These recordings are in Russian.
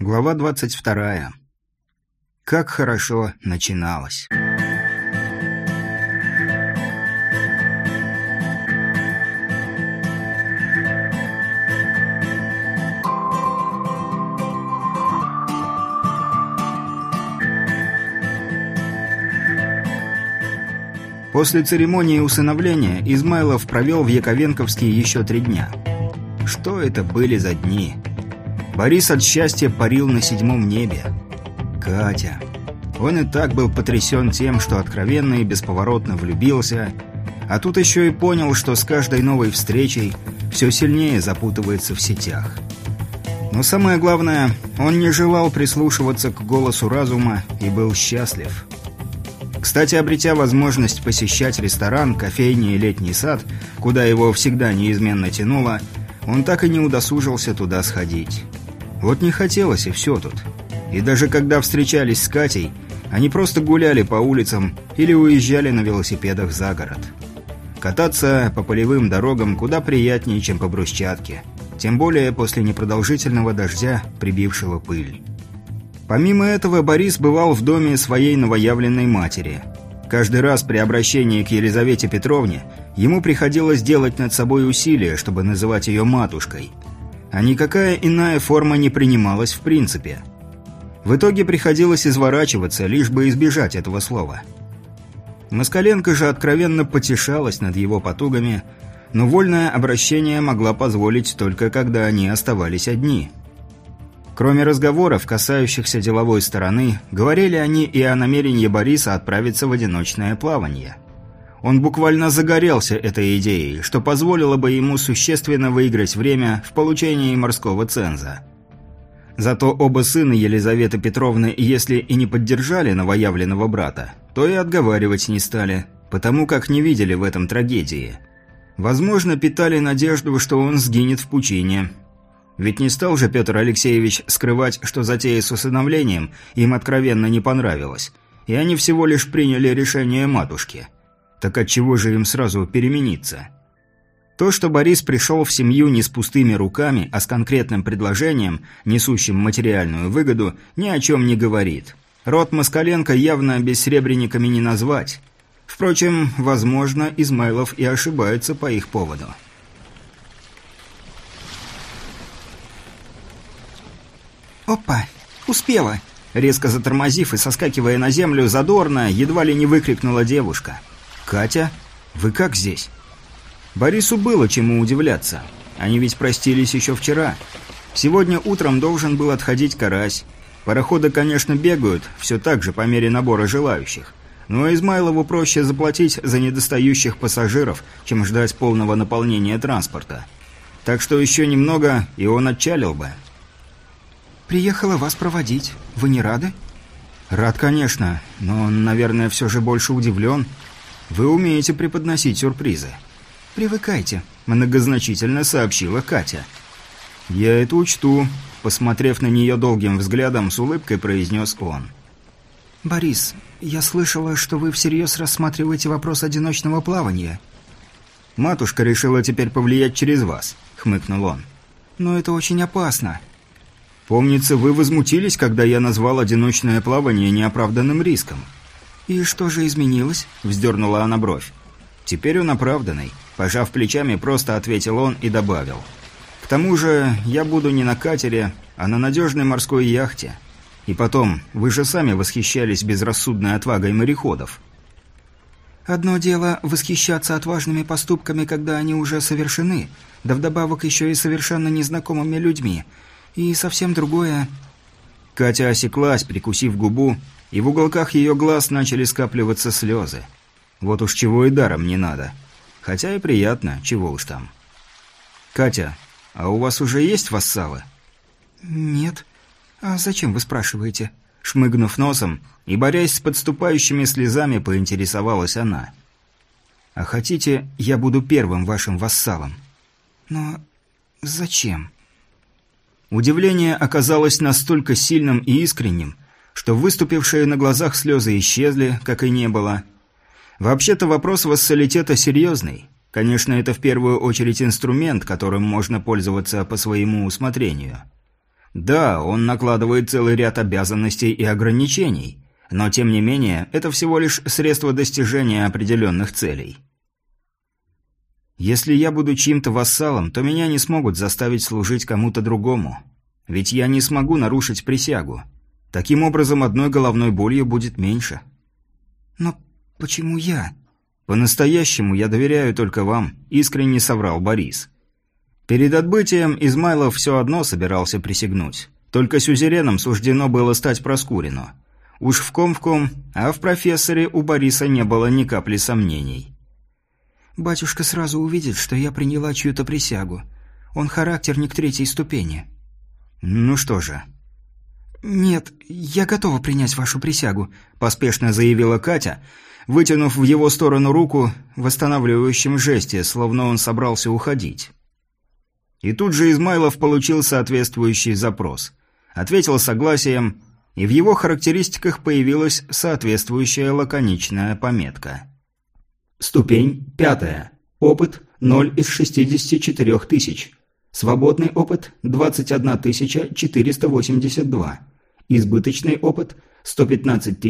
Глава 22. Как хорошо начиналось. После церемонии усыновления Измайлов провел в Яковенковске еще три дня. Что это были за дни? Борис от счастья парил на седьмом небе. Катя. Он и так был потрясен тем, что откровенно и бесповоротно влюбился, а тут еще и понял, что с каждой новой встречей все сильнее запутывается в сетях. Но самое главное, он не желал прислушиваться к голосу разума и был счастлив. Кстати, обретя возможность посещать ресторан, кофейни и летний сад, куда его всегда неизменно тянуло, он так и не удосужился туда сходить. Вот не хотелось, и все тут. И даже когда встречались с Катей, они просто гуляли по улицам или уезжали на велосипедах за город. Кататься по полевым дорогам куда приятнее, чем по брусчатке. Тем более после непродолжительного дождя, прибившего пыль. Помимо этого, Борис бывал в доме своей новоявленной матери. Каждый раз при обращении к Елизавете Петровне ему приходилось делать над собой усилия, чтобы называть ее матушкой – а никакая иная форма не принималась в принципе. В итоге приходилось изворачиваться, лишь бы избежать этого слова. Москаленко же откровенно потешалась над его потугами, но вольное обращение могла позволить только когда они оставались одни. Кроме разговоров, касающихся деловой стороны, говорили они и о намерении Бориса отправиться в одиночное плавание – он буквально загорелся этой идеей, что позволило бы ему существенно выиграть время в получении морского ценза. Зато оба сына Елизаветы Петровны, если и не поддержали новоявленного брата, то и отговаривать не стали, потому как не видели в этом трагедии. Возможно, питали надежду, что он сгинет в пучине. Ведь не стал же Петр Алексеевич скрывать, что затея с усыновлением им откровенно не понравилась, и они всего лишь приняли решение матушки – так отчего же им сразу перемениться? То, что Борис пришел в семью не с пустыми руками, а с конкретным предложением, несущим материальную выгоду, ни о чем не говорит. Род Москаленко явно бессребренниками не назвать. Впрочем, возможно, Измайлов и ошибается по их поводу. «Опа! Успела!» Резко затормозив и соскакивая на землю задорно, едва ли не выкрикнула девушка. «Катя? Вы как здесь?» Борису было чему удивляться. Они ведь простились еще вчера. Сегодня утром должен был отходить карась. Пароходы, конечно, бегают, все так же по мере набора желающих. Но Измайлову проще заплатить за недостающих пассажиров, чем ждать полного наполнения транспорта. Так что еще немного, и он отчалил бы. «Приехала вас проводить. Вы не рады?» «Рад, конечно, но, наверное, все же больше удивлен. Вы умеете преподносить сюрпризы. Привыкайте, многозначительно сообщила Катя. Я это учту, посмотрев на нее долгим взглядом, с улыбкой произнес он. Борис, я слышала, что вы всерьез рассматриваете вопрос одиночного плавания. Матушка решила теперь повлиять через вас, хмыкнул он. Но это очень опасно. Помнится, вы возмутились, когда я назвал одиночное плавание неоправданным риском. «И что же изменилось?» – вздернула она бровь. «Теперь он оправданный», – пожав плечами, просто ответил он и добавил. «К тому же я буду не на катере, а на надежной морской яхте. И потом, вы же сами восхищались безрассудной отвагой мореходов». «Одно дело восхищаться отважными поступками, когда они уже совершены, да вдобавок еще и совершенно незнакомыми людьми, и совсем другое...» Катя осеклась, прикусив губу, и в уголках ее глаз начали скапливаться слезы. Вот уж чего и даром не надо. Хотя и приятно, чего уж там. «Катя, а у вас уже есть вассалы?» «Нет. А зачем вы спрашиваете?» Шмыгнув носом и борясь с подступающими слезами, поинтересовалась она. «А хотите, я буду первым вашим вассалом?» «Но зачем?» Удивление оказалось настолько сильным и искренним, что выступившие на глазах слезы исчезли, как и не было. Вообще-то вопрос вассалитета серьезный. Конечно, это в первую очередь инструмент, которым можно пользоваться по своему усмотрению. Да, он накладывает целый ряд обязанностей и ограничений, но тем не менее, это всего лишь средство достижения определенных целей. Если я буду чьим-то вассалом, то меня не смогут заставить служить кому-то другому. Ведь я не смогу нарушить присягу. Таким образом, одной головной болью будет меньше. Но почему я? По-настоящему я доверяю только вам, искренне соврал Борис. Перед отбытием Измайлов все одно собирался присягнуть. Только сюзереном суждено было стать Проскурину. Уж в ком в ком, а в профессоре у Бориса не было ни капли сомнений. «Батюшка сразу увидит, что я приняла чью-то присягу. Он характерник третьей ступени». «Ну что же, «Нет, я готова принять вашу присягу», – поспешно заявила Катя, вытянув в его сторону руку в восстанавливающем жесте, словно он собрался уходить. И тут же Измайлов получил соответствующий запрос. Ответил согласием, и в его характеристиках появилась соответствующая лаконичная пометка. Ступень пятая. Опыт 0 из 64 тысяч. Свободный опыт – 21 482. Избыточный опыт – 115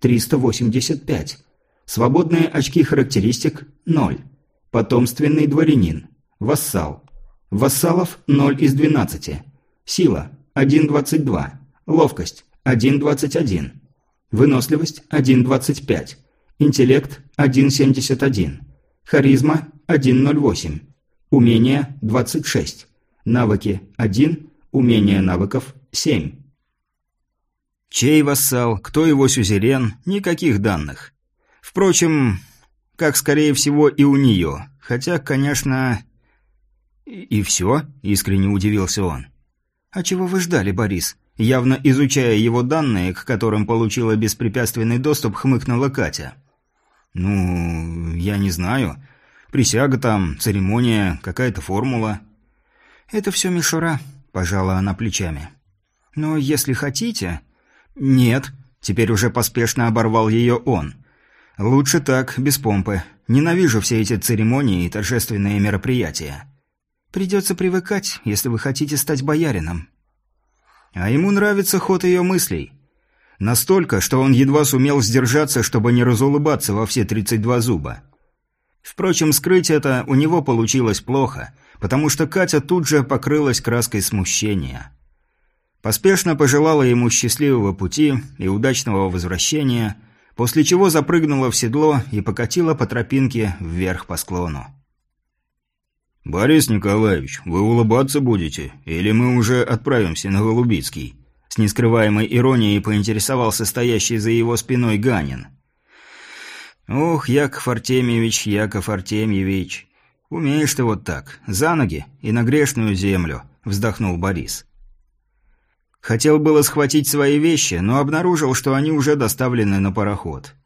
385. Свободные очки характеристик – 0. Потомственный дворянин. Вассал. Вассалов – 0 из 12. Сила – 1,22. Ловкость – 1,21. Выносливость – 1,25. Интеллект – 1,71. Харизма – 1,08. Умения – 26. Навыки – 1. Умения навыков – 7. Чей вассал, кто его сюзерен – никаких данных. Впрочем, как скорее всего и у нее. Хотя, конечно... «И все?» – искренне удивился он. «А чего вы ждали, Борис?» Явно изучая его данные, к которым получила беспрепятственный доступ, хмыкнула Катя. «Ну, я не знаю. Присяга там, церемония, какая-то формула. Это все мишура, пожала она плечами. Но если хотите... Нет, теперь уже поспешно оборвал ее он. Лучше так, без помпы. Ненавижу все эти церемонии и торжественные мероприятия. Придется привыкать, если вы хотите стать боярином. А ему нравится ход ее мыслей. Настолько, что он едва сумел сдержаться, чтобы не разулыбаться во все тридцать два зуба. Впрочем, скрыть это у него получилось плохо, потому что Катя тут же покрылась краской смущения. Поспешно пожелала ему счастливого пути и удачного возвращения, после чего запрыгнула в седло и покатила по тропинке вверх по склону. «Борис Николаевич, вы улыбаться будете? Или мы уже отправимся на Голубицкий?» С нескрываемой иронией поинтересовался стоящий за его спиной Ганин. «Ох, Яков Артемьевич, Яков Артемьевич, умеешь ты вот так, за ноги и на грешную землю», – вздохнул Борис. Хотел было схватить свои вещи, но обнаружил, что они уже доставлены на пароход.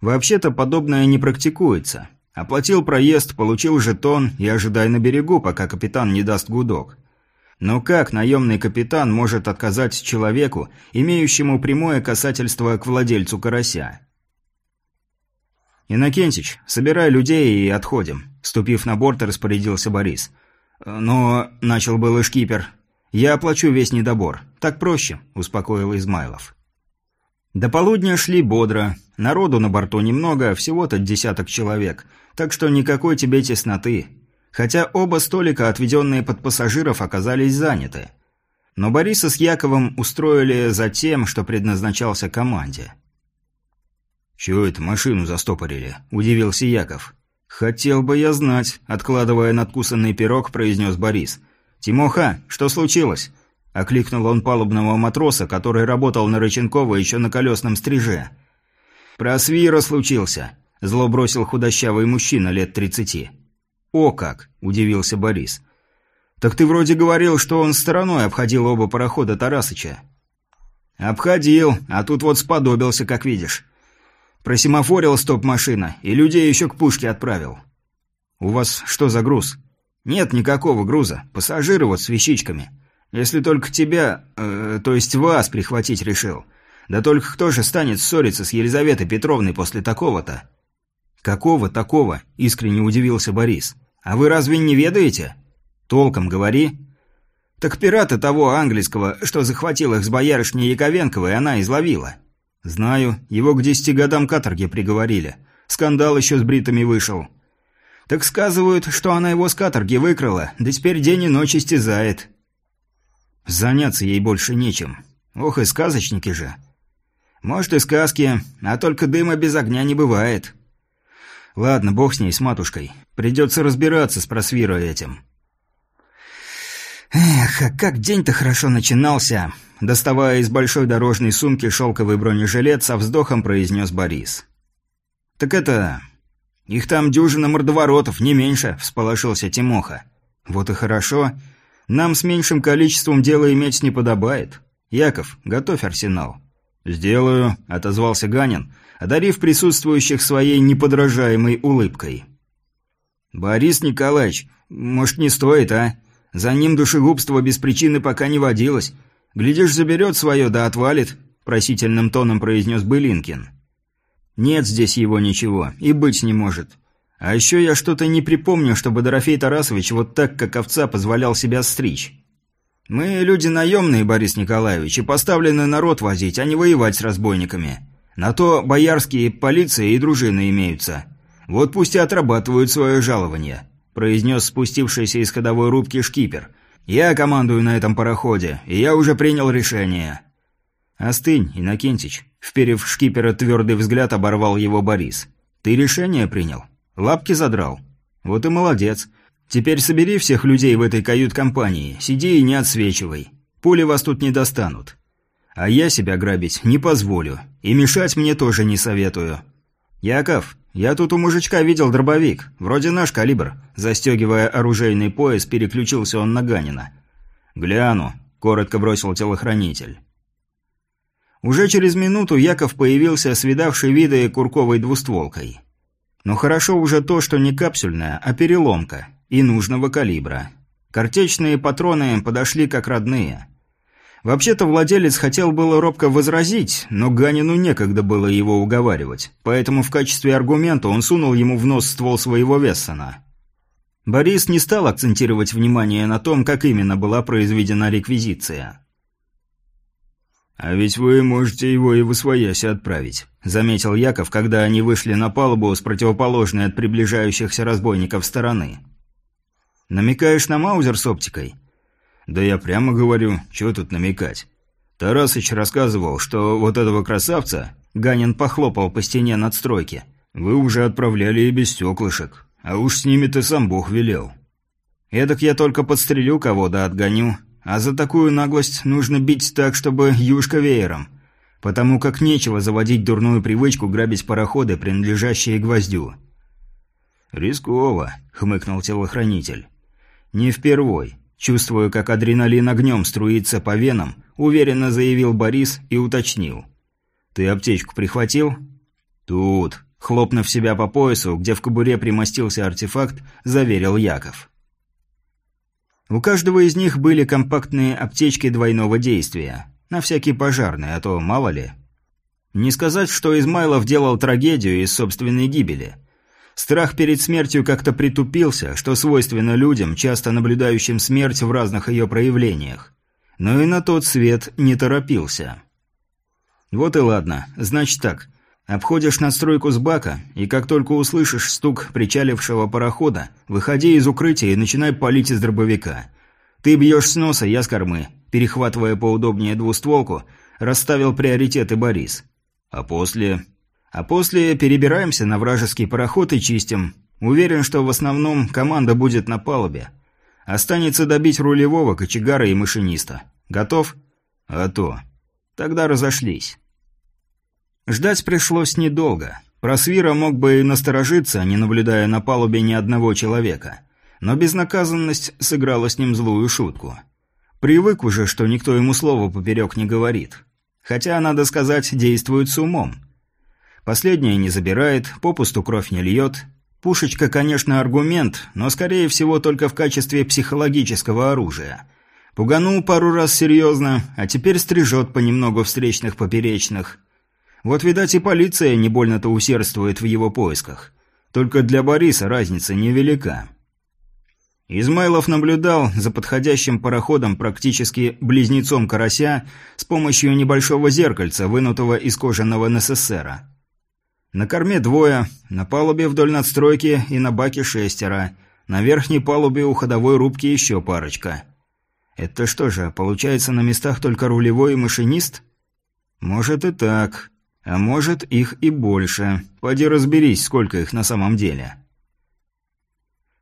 Вообще-то подобное не практикуется. Оплатил проезд, получил жетон и ожидай на берегу, пока капитан не даст гудок. Но как наемный капитан может отказать человеку, имеющему прямое касательство к владельцу карася? «Иннокентич, собирай людей и отходим», – ступив на борт, распорядился Борис. «Но...» – начал был шкипер. «Я оплачу весь недобор. Так проще», – успокоил Измайлов. До полудня шли бодро. Народу на борту немного, всего-то десяток человек, так что никакой тебе тесноты. Хотя оба столика, отведенные под пассажиров, оказались заняты. Но Бориса с Яковом устроили за тем, что предназначался команде. «Чего это машину застопорили?» – удивился Яков. «Хотел бы я знать», – откладывая надкусанный пирог, произнес Борис. «Тимоха, что случилось?» – окликнул он палубного матроса, который работал на Рыченкова еще на колесном стриже. «Про свира случился», – зло бросил худощавый мужчина лет тридцати. «О как!» – удивился Борис. «Так ты вроде говорил, что он стороной обходил оба парохода Тарасыча». «Обходил, а тут вот сподобился, как видишь. Просимофорил стоп-машина, и людей еще к пушке отправил. У вас что за груз? Нет никакого груза. Пассажиры вот с вещичками. Если только тебя, э, то есть вас прихватить решил. Да только кто же станет ссориться с Елизаветой Петровной после такого-то? Какого такого? Искренне удивился Борис. А вы разве не ведаете? Толком говори. Так пирата того английского, что захватил их с боярышней Яковенковой, она изловила. Знаю, его к десяти годам каторги приговорили. Скандал еще с бритами вышел. Так сказывают, что она его с каторги выкрала, да теперь день и ночь истязает. Заняться ей больше нечем. Ох и сказочники же. Может и сказки, а только дыма без огня не бывает. Ладно, бог с ней, с матушкой. Придется разбираться с просвирой этим. Эх, а как день-то хорошо начинался. Доставая из большой дорожной сумки шелковый бронежилет, со вздохом произнес Борис. «Так это... Их там дюжина мордоворотов, не меньше», – всполошился Тимоха. «Вот и хорошо. Нам с меньшим количеством дела иметь не подобает. Яков, готовь арсенал». «Сделаю», – отозвался Ганин, одарив присутствующих своей неподражаемой улыбкой. «Борис Николаевич, может, не стоит, а? За ним душегубство без причины пока не водилось. Глядишь, заберет свое, да отвалит», – просительным тоном произнес Былинкин. «Нет здесь его ничего, и быть не может. А еще я что-то не припомню, чтобы Дорофей Тарасович вот так, как овца, позволял себя стричь. Мы люди наемные, Борис Николаевич, и поставлены народ возить, а не воевать с разбойниками. На то боярские полиция и дружины имеются. Вот пусть и отрабатывают свое жалование произнес спустившийся из ходовой рубки шкипер. «Я командую на этом пароходе, и я уже принял решение». «Остынь, Иннокентич», — вперев шкипера твердый взгляд, оборвал его Борис. «Ты решение принял? Лапки задрал? Вот и молодец. Теперь собери всех людей в этой кают-компании, сиди и не отсвечивай. Пули вас тут не достанут. А я себя грабить не позволю, и мешать мне тоже не советую. Яков, «Я тут у мужичка видел дробовик. Вроде наш калибр». Застегивая оружейный пояс, переключился он на Ганина. «Гляну», — коротко бросил телохранитель. Уже через минуту Яков появился с виды курковой двустволкой. Но хорошо уже то, что не капсульная, а переломка, и нужного калибра. Картечные патроны подошли как родные. Вообще-то владелец хотел было робко возразить, но Ганину некогда было его уговаривать, поэтому в качестве аргумента он сунул ему в нос ствол своего Вессона. Борис не стал акцентировать внимание на том, как именно была произведена реквизиция. «А ведь вы можете его и в освоясь отправить», — заметил Яков, когда они вышли на палубу с противоположной от приближающихся разбойников стороны. «Намекаешь на Маузер с оптикой?» «Да я прямо говорю, чего тут намекать?» Тарасыч рассказывал, что вот этого красавца, Ганин похлопал по стене надстройки, вы уже отправляли и без стеклышек, а уж с ними ты сам Бог велел. Эдак я только подстрелю кого да отгоню, а за такую наглость нужно бить так, чтобы юшка веером, потому как нечего заводить дурную привычку грабить пароходы, принадлежащие гвоздю. «Рисково», — хмыкнул телохранитель. «Не впервой. Чувствуя, как адреналин огнем струится по венам, уверенно заявил Борис и уточнил. «Ты аптечку прихватил?» «Тут», хлопнув себя по поясу, где в кобуре примостился артефакт, заверил Яков. У каждого из них были компактные аптечки двойного действия. На всякий пожарный, а то мало ли. Не сказать, что Измайлов делал трагедию из собственной гибели – Страх перед смертью как-то притупился, что свойственно людям, часто наблюдающим смерть в разных ее проявлениях. Но и на тот свет не торопился. Вот и ладно, значит так. Обходишь надстройку с бака, и как только услышишь стук причалившего парохода, выходи из укрытия и начинай палить из дробовика. Ты бьешь с носа, я с кормы. Перехватывая поудобнее двустволку, расставил приоритеты Борис. А после... А после перебираемся на вражеский пароход и чистим. Уверен, что в основном команда будет на палубе. Останется добить рулевого, кочегара и машиниста. Готов? А то. Тогда разошлись. Ждать пришлось недолго. Просвира мог бы и насторожиться, не наблюдая на палубе ни одного человека. Но безнаказанность сыграла с ним злую шутку. Привык уже, что никто ему слова поперек не говорит. Хотя, надо сказать, действует с умом. Последнее не забирает, попусту кровь не льет. Пушечка, конечно, аргумент, но, скорее всего, только в качестве психологического оружия. Пуганул пару раз серьезно, а теперь стрижет понемногу встречных поперечных. Вот, видать, и полиция не больно-то усердствует в его поисках. Только для Бориса разница невелика. Измайлов наблюдал за подходящим пароходом практически близнецом карася с помощью небольшого зеркальца, вынутого из кожаного НССРа. На корме двое, на палубе вдоль надстройки и на баке шестеро, на верхней палубе у ходовой рубки еще парочка. Это что же, получается на местах только рулевой и машинист? Может и так, а может их и больше. Поди разберись, сколько их на самом деле.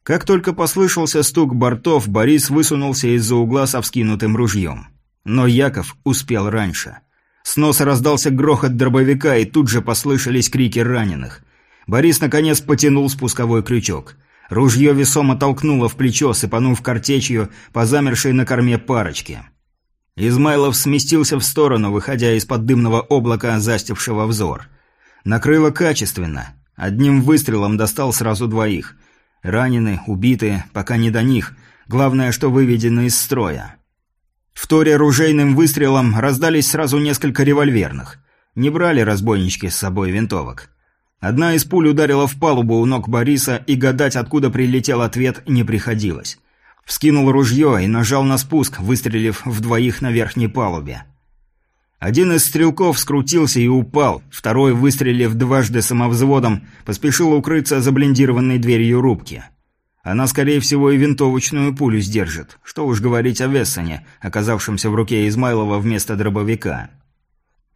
Как только послышался стук бортов, Борис высунулся из-за угла со вскинутым ружьем. Но Яков успел раньше. С носа раздался грохот дробовика, и тут же послышались крики раненых. Борис, наконец, потянул спусковой крючок. Ружье весомо толкнуло в плечо, сыпанув картечью по замершей на корме парочке. Измайлов сместился в сторону, выходя из-под дымного облака, застившего взор. Накрыло качественно. Одним выстрелом достал сразу двоих – Ранены, убиты, пока не до них. Главное, что выведены из строя. В торе ружейным выстрелом раздались сразу несколько револьверных. Не брали разбойнички с собой винтовок. Одна из пуль ударила в палубу у ног Бориса, и гадать, откуда прилетел ответ, не приходилось. Вскинул ружье и нажал на спуск, выстрелив в двоих на верхней палубе. Один из стрелков скрутился и упал, второй, выстрелив дважды самовзводом, поспешил укрыться за блиндированной дверью рубки. Она, скорее всего, и винтовочную пулю сдержит. Что уж говорить о Вессоне, оказавшемся в руке Измайлова вместо дробовика.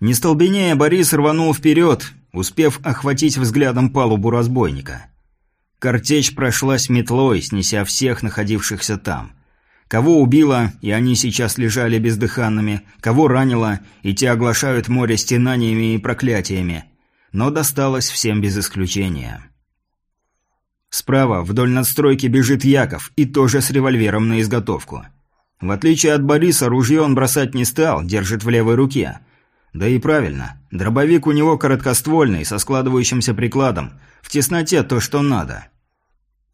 Не столбенея, Борис рванул вперед, успев охватить взглядом палубу разбойника. Картечь прошлась метлой, снеся всех находившихся там – Кого убило, и они сейчас лежали бездыханными, кого ранило, и те оглашают море стенаниями и проклятиями. Но досталось всем без исключения. Справа, вдоль надстройки, бежит Яков, и тоже с револьвером на изготовку. В отличие от Бориса, ружье он бросать не стал, держит в левой руке. Да и правильно, дробовик у него короткоствольный, со складывающимся прикладом. В тесноте то, что надо.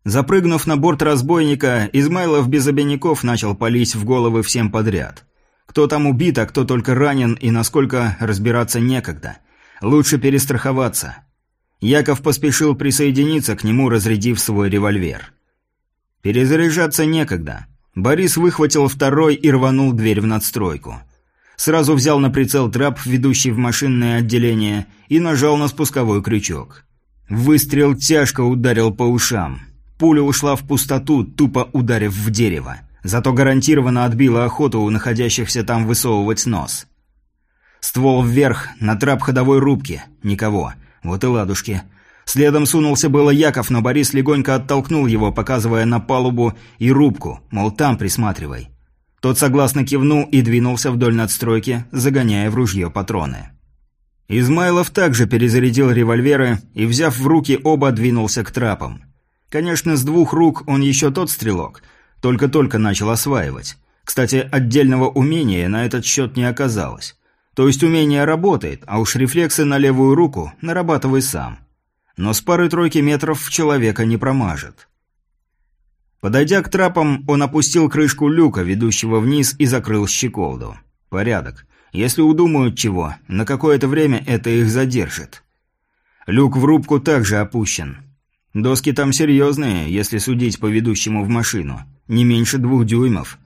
Запрыгнув на борт разбойника, Измайлов без обиняков начал палить в головы всем подряд. Кто там убит, а кто только ранен и насколько разбираться некогда. Лучше перестраховаться. Яков поспешил присоединиться к нему, разрядив свой револьвер. Перезаряжаться некогда. Борис выхватил второй и рванул дверь в надстройку. Сразу взял на прицел трап, ведущий в машинное отделение, и нажал на спусковой крючок. Выстрел тяжко ударил по ушам. Пуля ушла в пустоту, тупо ударив в дерево. Зато гарантированно отбила охоту у находящихся там высовывать нос. Ствол вверх, на трап ходовой рубки. Никого. Вот и ладушки. Следом сунулся было Яков, но Борис легонько оттолкнул его, показывая на палубу и рубку, мол, там присматривай. Тот согласно кивнул и двинулся вдоль надстройки, загоняя в ружье патроны. Измайлов также перезарядил револьверы и, взяв в руки оба, двинулся к трапам. Конечно, с двух рук он еще тот стрелок, только-только начал осваивать. Кстати, отдельного умения на этот счет не оказалось. То есть умение работает, а уж рефлексы на левую руку нарабатывай сам. Но с пары-тройки метров человека не промажет. Подойдя к трапам, он опустил крышку люка, ведущего вниз, и закрыл щеколду. Порядок. Если удумают чего, на какое-то время это их задержит. Люк в рубку также опущен. Доски там серьезные, если судить по ведущему в машину. Не меньше двух дюймов.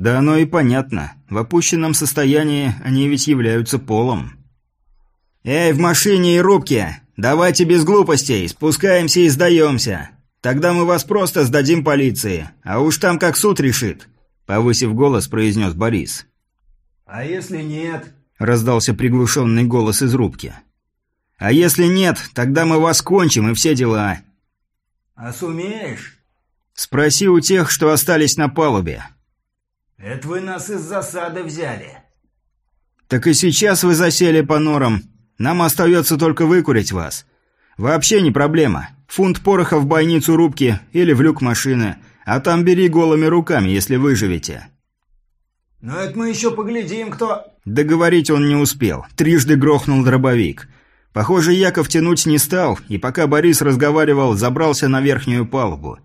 Да оно и понятно. В опущенном состоянии они ведь являются полом. «Эй, в машине и рубке! Давайте без глупостей, спускаемся и сдаемся. Тогда мы вас просто сдадим полиции, а уж там как суд решит», — повысив голос, произнес Борис. «А если нет?» — раздался приглушенный голос из рубки. «А если нет, тогда мы вас кончим и все дела. «А сумеешь?» «Спроси у тех, что остались на палубе». «Это вы нас из засады взяли». «Так и сейчас вы засели по норам. Нам остается только выкурить вас. Вообще не проблема. Фунт пороха в бойницу рубки или в люк машины, а там бери голыми руками, если выживете». «Но это мы еще поглядим, кто...» Договорить он не успел. Трижды грохнул дробовик – Похоже, Яков тянуть не стал, и пока Борис разговаривал, забрался на верхнюю палубу,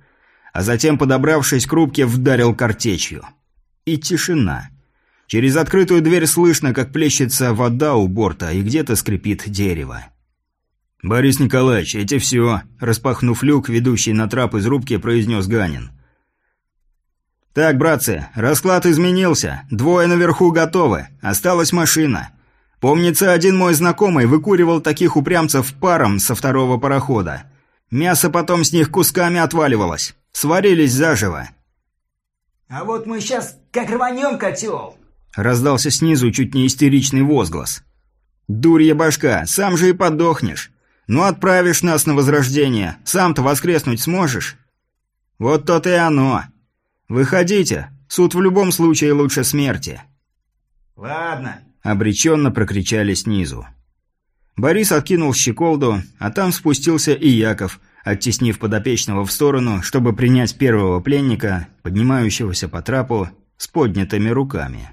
а затем, подобравшись к рубке, вдарил картечью. И тишина. Через открытую дверь слышно, как плещется вода у борта, и где-то скрипит дерево. «Борис Николаевич, эти все», – распахнув люк, ведущий на трап из рубки, произнес Ганин. «Так, братцы, расклад изменился. Двое наверху готовы. Осталась машина. Помнится, один мой знакомый выкуривал таких упрямцев паром со второго парохода. Мясо потом с них кусками отваливалось. Сварились заживо». «А вот мы сейчас как рванем котел!» Раздался снизу чуть не истеричный возглас. «Дурья башка, сам же и подохнешь. Ну отправишь нас на возрождение, сам-то воскреснуть сможешь?» «Вот то-то и оно. «Выходите! Суд в любом случае лучше смерти!» «Ладно!» – обреченно прокричали снизу. Борис откинул щеколду, а там спустился и Яков, оттеснив подопечного в сторону, чтобы принять первого пленника, поднимающегося по трапу с поднятыми руками.